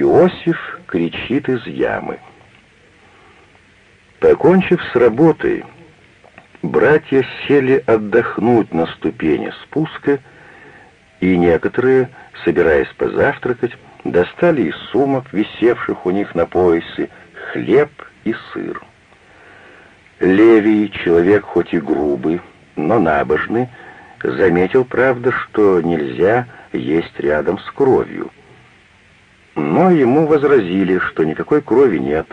Иосиф кричит из ямы. Покончив с работой, братья сели отдохнуть на ступени спуска, и некоторые, собираясь позавтракать, достали из сумок, висевших у них на поясе, хлеб и сыр. Левий, человек хоть и грубый, но набожный, заметил, правда, что нельзя есть рядом с кровью. Но ему возразили, что никакой крови нет,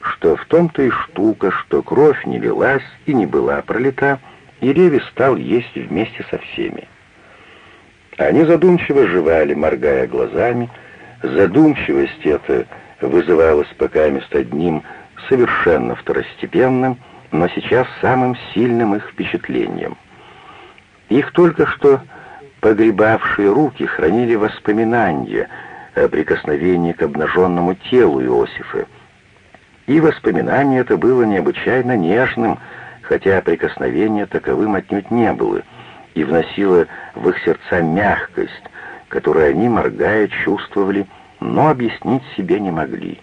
что в том-то и штука, что кровь не лилась и не была пролита, и Леви стал есть вместе со всеми. Они задумчиво жевали, моргая глазами. Задумчивость эта вызывалась пока мест одним совершенно второстепенным, но сейчас самым сильным их впечатлением. Их только что погребавшие руки хранили воспоминания о прикосновении к обнаженному телу Иосифа. И воспоминание это было необычайно нежным, хотя прикосновение таковым отнюдь не было, и вносило в их сердца мягкость, которую они, моргая, чувствовали, но объяснить себе не могли.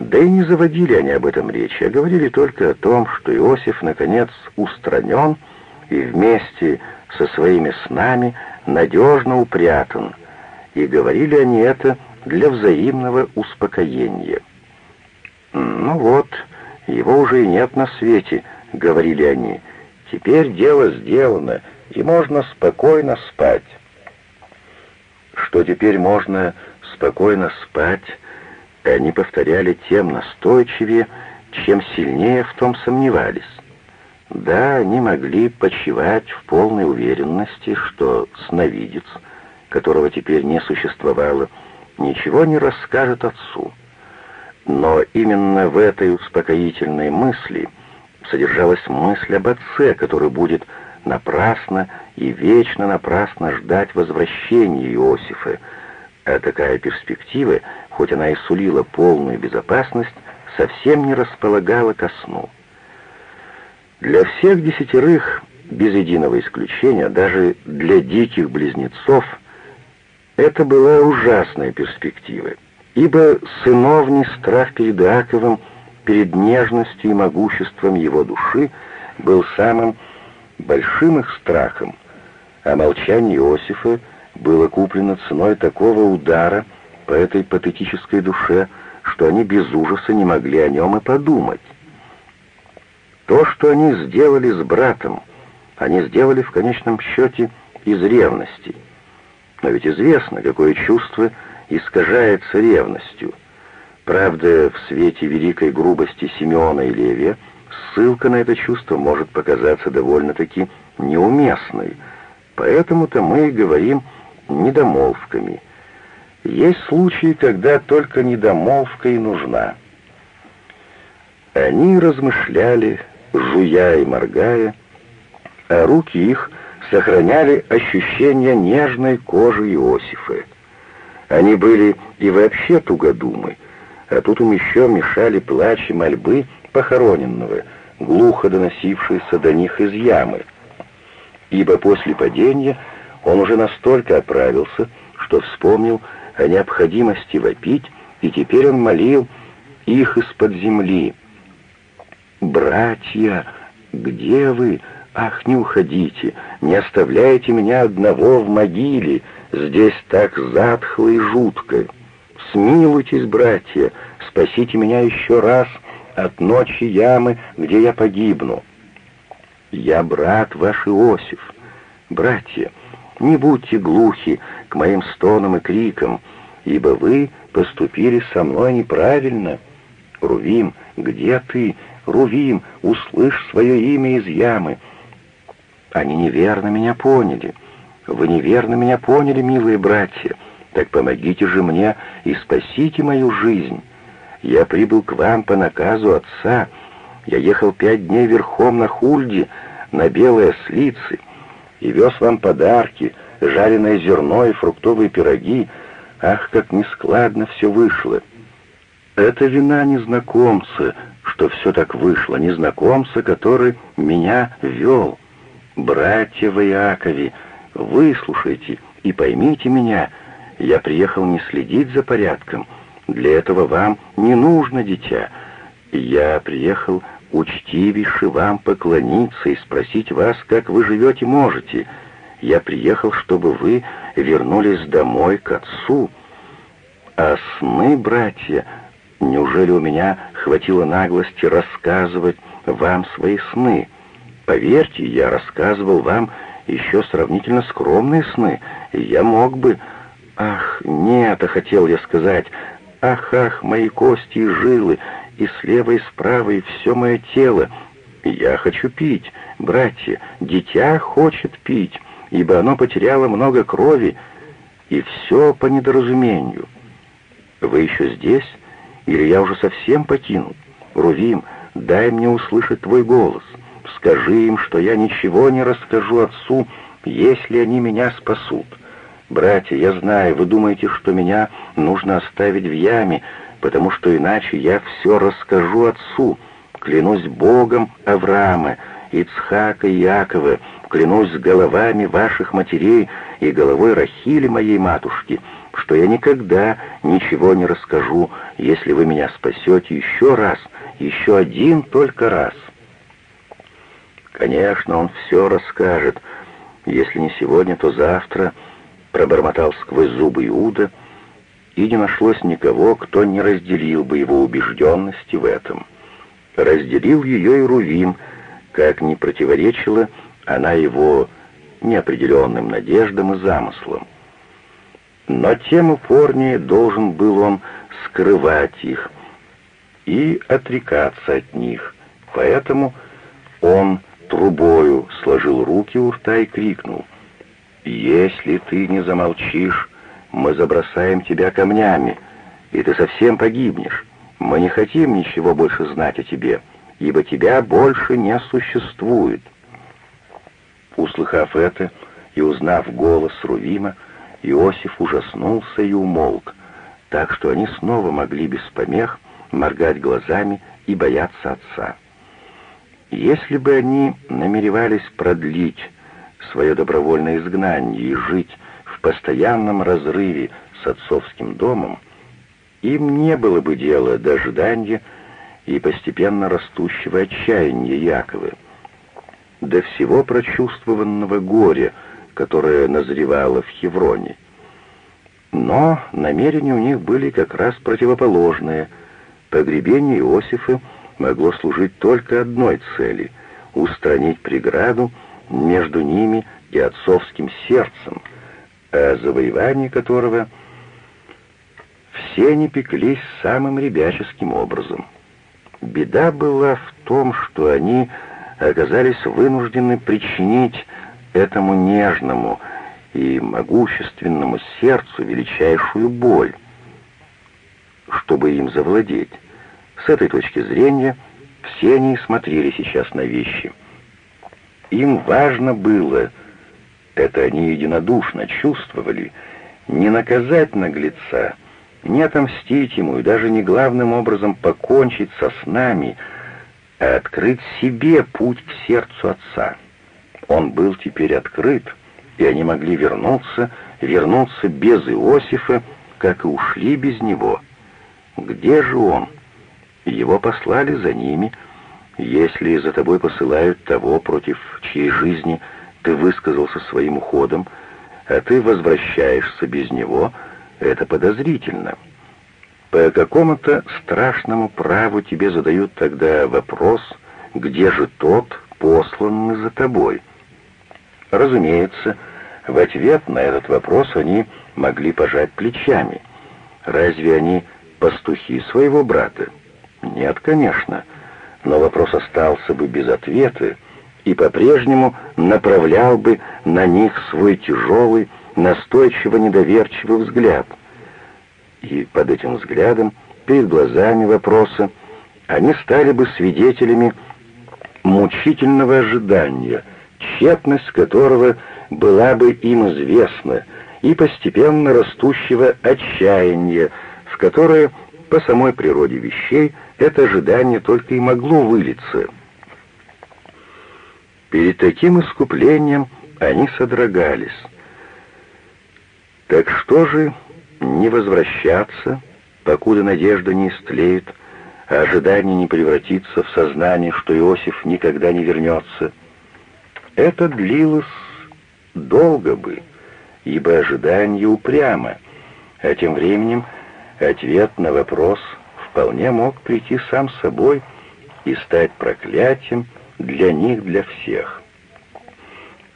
Да и не заводили они об этом речи, а говорили только о том, что Иосиф, наконец, устранен и вместе со своими снами надежно упрятан, и говорили они это для взаимного успокоения. «Ну вот, его уже и нет на свете», — говорили они, — «теперь дело сделано, и можно спокойно спать». Что теперь можно спокойно спать, они повторяли тем настойчивее, чем сильнее в том сомневались. Да, они могли почивать в полной уверенности, что сновидец, которого теперь не существовало, ничего не расскажет отцу. Но именно в этой успокоительной мысли содержалась мысль об отце, который будет напрасно и вечно напрасно ждать возвращения Иосифа, а такая перспектива хоть она и сулила полную безопасность, совсем не располагала ко сну. Для всех десятерых, без единого исключения, даже для диких близнецов, это была ужасная перспектива, ибо сыновний страх перед Иаковым, перед нежностью и могуществом его души был самым большим их страхом, а молчание Иосифа было куплено ценой такого удара, по этой патетической душе, что они без ужаса не могли о нем и подумать. То, что они сделали с братом, они сделали в конечном счете из ревности. Но ведь известно, какое чувство искажается ревностью. Правда, в свете великой грубости Симеона и Левия ссылка на это чувство может показаться довольно-таки неуместной, поэтому-то мы и говорим недомолвками — есть случаи, когда только недомолвка и нужна. Они размышляли, жуя и моргая, а руки их сохраняли ощущение нежной кожи Иосифа. Они были и вообще тугодумы, а тут им еще мешали плач и мольбы похороненного, глухо доносившиеся до них из ямы. Ибо после падения он уже настолько оправился, что вспомнил, о необходимости вопить, и теперь он молил их из-под земли. «Братья, где вы? Ах, не уходите, не оставляйте меня одного в могиле, здесь так затхло и жутко. Смилуйтесь, братья, спасите меня еще раз от ночи ямы, где я погибну. Я брат ваш Иосиф. Братья, не будьте глухи к моим стонам и крикам, ибо вы поступили со мной неправильно. Рувим, где ты? Рувим, услышь свое имя из ямы. Они неверно меня поняли. Вы неверно меня поняли, милые братья. Так помогите же мне и спасите мою жизнь. Я прибыл к вам по наказу отца. Я ехал пять дней верхом на Хульде, на белой ослице, и вез вам подарки, жареное зерно и фруктовые пироги. Ах, как нескладно все вышло! Это вина незнакомца, что все так вышло, незнакомца, который меня вел. Братья в Иакове, выслушайте и поймите меня, Я приехал не следить за порядком. Для этого вам не нужно, дитя. Я приехал учтивейше вам поклониться и спросить вас, как вы живете можете. Я приехал, чтобы вы вернулись домой к отцу. А сны, братья, неужели у меня хватило наглости рассказывать вам свои сны? Поверьте, я рассказывал вам еще сравнительно скромные сны, и я мог бы... Ах, нет, а хотел я сказать, ах, ах, мои кости и жилы, и слева, и справа, и все мое тело. Я хочу пить, братья, дитя хочет пить, ибо оно потеряло много крови, и все по недоразумению. Вы еще здесь? Или я уже совсем покинут? Рувим, дай мне услышать твой голос. Скажи им, что я ничего не расскажу отцу, если они меня спасут. Братья, я знаю, вы думаете, что меня нужно оставить в яме, потому что иначе я все расскажу отцу. Клянусь Богом Авраама, Ицхака и Якова, клянусь головами ваших матерей и головой Рахили моей матушки, что я никогда ничего не расскажу, если вы меня спасете еще раз, еще один только раз». Конечно, он все расскажет. Если не сегодня, то завтра, пробормотал сквозь зубы Иуда, и не нашлось никого, кто не разделил бы его убежденности в этом. Разделил ее и Рувим, как не противоречила она его неопределенным надеждам и замыслам. Но тем упорнее должен был он скрывать их и отрекаться от них, поэтому он трубою сложил руки у рта и крикнул. «Если ты не замолчишь, мы забросаем тебя камнями, и ты совсем погибнешь. Мы не хотим ничего больше знать о тебе, ибо тебя больше не существует». Услыхав это и узнав голос Рувима, Иосиф ужаснулся и умолк, так что они снова могли без помех моргать глазами и бояться отца. Если бы они намеревались продлить свое добровольное изгнание и жить в постоянном разрыве с отцовским домом, им не было бы дела до ожидания и постепенно растущего отчаяния Якова, до всего прочувствованного горя, которое назревало в Хевроне. Но намерения у них были как раз противоположные. Погребение Иосифа могло служить только одной цели — устранить преграду между ними и отцовским сердцем, о завоевании которого все они пеклись самым ребяческим образом. Беда была в том, что они оказались вынуждены причинить этому нежному и могущественному сердцу величайшую боль, чтобы им завладеть. С этой точки зрения все они смотрели сейчас на вещи. Им важно было, это они единодушно чувствовали, не наказать наглеца, не отомстить ему и даже не главным образом покончить со снами, а открыть себе путь к сердцу отца. Он был теперь открыт, и они могли вернуться, вернуться без Иосифа, как и ушли без него. Где же он? Его послали за ними. Если за тобой посылают того, против чьей жизни ты высказался своим уходом, а ты возвращаешься без него, это подозрительно. По какому-то страшному праву тебе задают тогда вопрос, где же тот, посланный за тобой? Разумеется, в ответ на этот вопрос они могли пожать плечами. Разве они пастухи своего брата? Нет, конечно, но вопрос остался бы без ответа и по-прежнему направлял бы на них свой тяжелый, настойчиво недоверчивый взгляд. И под этим взглядом, перед глазами вопроса, они стали бы свидетелями мучительного ожидания, тщетность которого была бы им известна, и постепенно растущего отчаяния, в которое по самой природе вещей это ожидание только и могло вылиться. Перед таким искуплением они содрогались. Так что же не возвращаться, покуда надежда не истлеет, а ожидание не превратится в сознание, что Иосиф никогда не вернется. Это длилось долго бы, ибо ожидание упрямо, а тем временем ответ на вопрос вполне мог прийти сам собой и стать проклятием для них, для всех.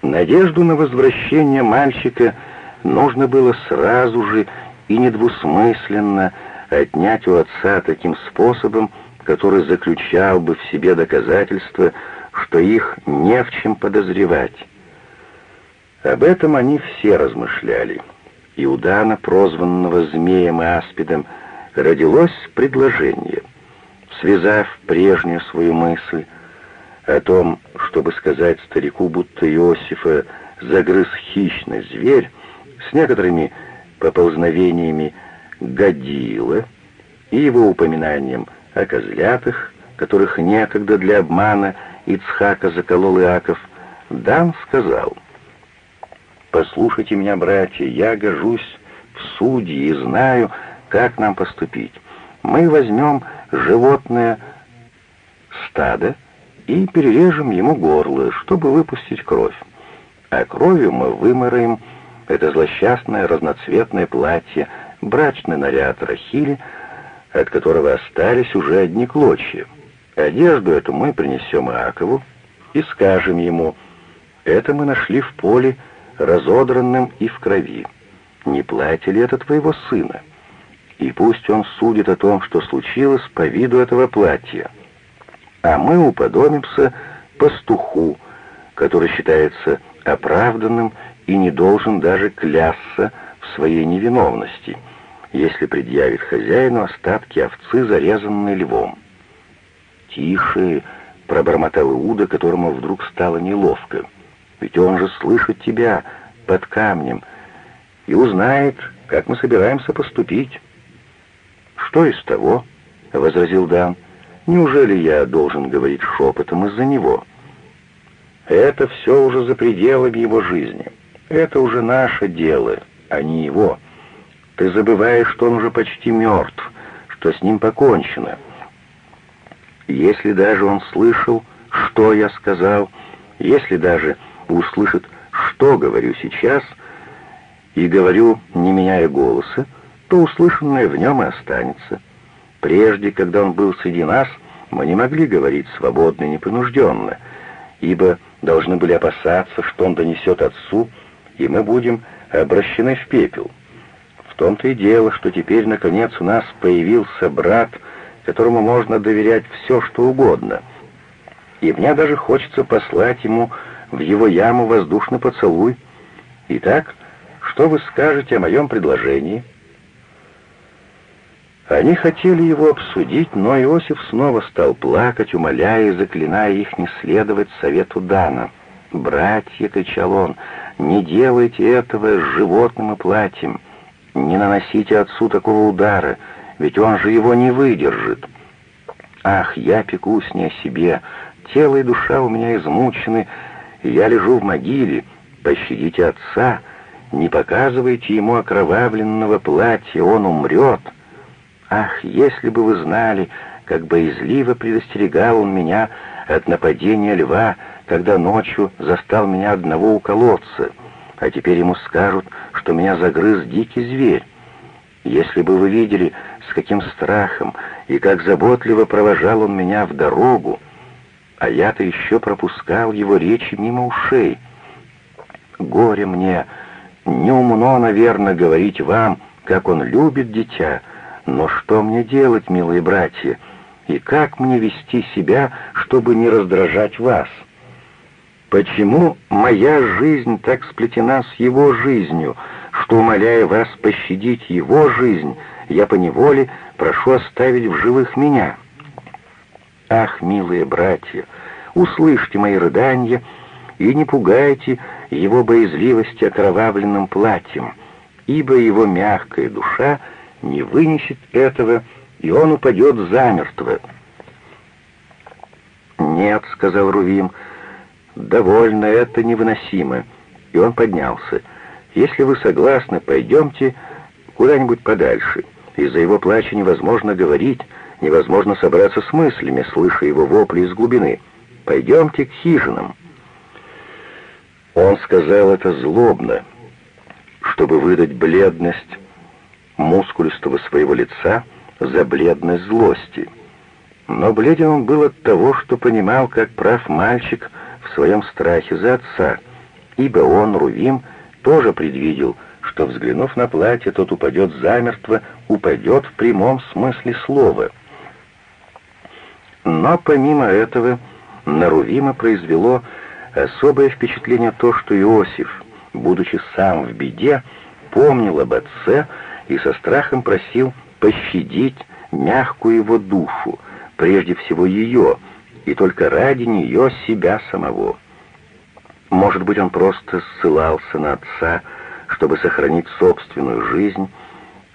Надежду на возвращение мальчика нужно было сразу же и недвусмысленно отнять у отца таким способом, который заключал бы в себе доказательство, что их не в чем подозревать. Об этом они все размышляли. И у Дана, прозванного змеем и аспидом, родилось предложение. Связав прежнюю свою мысль о том, чтобы сказать старику, будто Иосифа загрыз хищный зверь, с некоторыми поползновениями годила и его упоминанием о козлятах, которых некогда для обмана Ицхака заколол Иаков, Дан сказал, «Послушайте меня, братья, я гожусь в судьи и знаю, как нам поступить. Мы возьмем животное стадо и перережем ему горло, чтобы выпустить кровь. А кровью мы вымыраем это злосчастное разноцветное платье, брачный наряд Рахили, от которого остались уже одни клочья. Одежду эту мы принесем Иакову и скажем ему, это мы нашли в поле, разодранным и в крови. Не платье ли это твоего сына? И пусть он судит о том, что случилось по виду этого платья. А мы уподобимся пастуху, который считается оправданным и не должен даже клясться в своей невиновности, если предъявит хозяину остатки овцы, зарезанной львом. «Тише!» — пробормотал Иуда, которому вдруг стало неловко. «Ведь он же слышит тебя под камнем и узнает, как мы собираемся поступить». «Что из того?» — возразил Дан. «Неужели я должен говорить шепотом из-за него?» «Это все уже за пределами его жизни. Это уже наше дело, а не его. Ты забываешь, что он уже почти мертв, что с ним покончено. Если даже он слышал, что я сказал, если даже услышит, что говорю сейчас, и говорю, не меняя голоса, то услышанное в нем и останется. Прежде, когда он был среди нас, мы не могли говорить свободно и непринужденно, ибо должны были опасаться, что он донесет отцу, и мы будем обращены в пепел. В том-то и дело, что теперь, наконец, у нас появился брат, которому можно доверять все, что угодно. И мне даже хочется послать ему в его яму воздушный поцелуй. Итак, что вы скажете о моем предложении?» Они хотели его обсудить, но Иосиф снова стал плакать, умоляя и заклиная их не следовать совету Дана. «Братья», — кричал он, — «не делайте этого с животным и платьем, не наносите отцу такого удара, ведь он же его не выдержит». «Ах, я пекусь не о себе, тело и душа у меня измучены, я лежу в могиле, пощадите отца, не показывайте ему окровавленного платья, он умрет». Ах, если бы вы знали, как боязливо предостерегал он меня от нападения льва, когда ночью застал меня одного у колодца, а теперь ему скажут, что меня загрыз дикий зверь. Если бы вы видели, с каким страхом и как заботливо провожал он меня в дорогу, а я-то еще пропускал его речи мимо ушей. Горе мне, неумно, наверное, говорить вам, как он любит дитя, но что мне делать, милые братья, и как мне вести себя, чтобы не раздражать вас? Почему моя жизнь так сплетена с его жизнью, что, умоляя вас пощадить его жизнь, я поневоле прошу оставить в живых меня? Ах, милые братья, услышьте мои рыдания и не пугайте его боязливости окровавленным платьем, ибо его мягкая душа — не вынесет этого, и он упадет замертво. «Нет», — сказал Рувим, — «довольно, это невыносимо». И он поднялся. «Если вы согласны, пойдемте куда-нибудь подальше. Из-за его плача невозможно говорить, невозможно собраться с мыслями, слыша его вопли из глубины. «Пойдемте к хижинам». Он сказал это злобно, чтобы выдать бледность мускулистого своего лица за бледность злости. Но бледен он был от того, что понимал, как прав мальчик в своем страхе за отца, ибо он, Рувим, тоже предвидел, что, взглянув на платье, тот упадет замертво, упадет в прямом смысле слова. Но помимо этого на Рувима произвело особое впечатление то, что Иосиф, будучи сам в беде, помнил об отце и со страхом просил пощадить мягкую его душу, прежде всего ее, и только ради нее себя самого. Может быть, он просто ссылался на отца, чтобы сохранить собственную жизнь,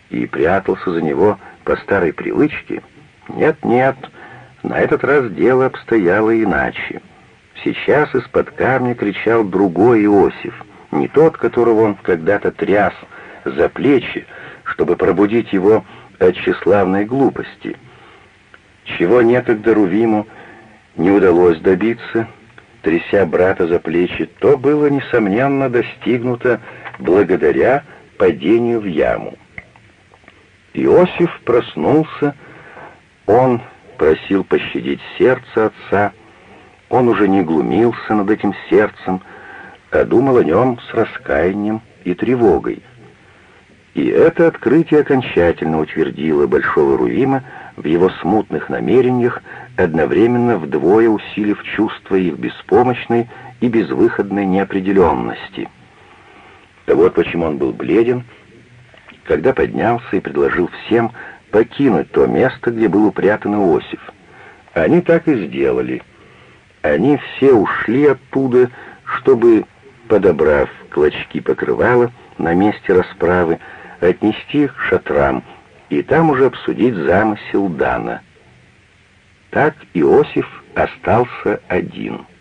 и прятался за него по старой привычке? Нет-нет, на этот раз дело обстояло иначе. Сейчас из-под камня кричал другой Иосиф, не тот, которого он когда-то тряс за плечи, чтобы пробудить его от тщеславной глупости. Чего некогда Рувиму не удалось добиться, тряся брата за плечи, то было, несомненно, достигнуто благодаря падению в яму. Иосиф проснулся, он просил пощадить сердце отца, он уже не глумился над этим сердцем, а думал о нем с раскаянием и тревогой. И это открытие окончательно утвердило Большого Рувима в его смутных намерениях, одновременно вдвое усилив чувство их беспомощной и безвыходной неопределенности. Вот почему он был бледен, когда поднялся и предложил всем покинуть то место, где был упрятан Иосиф. Они так и сделали. Они все ушли оттуда, чтобы, подобрав клочки покрывала на месте расправы, отнести их к шатрам и там уже обсудить замысел Дана. Так Иосиф остался один —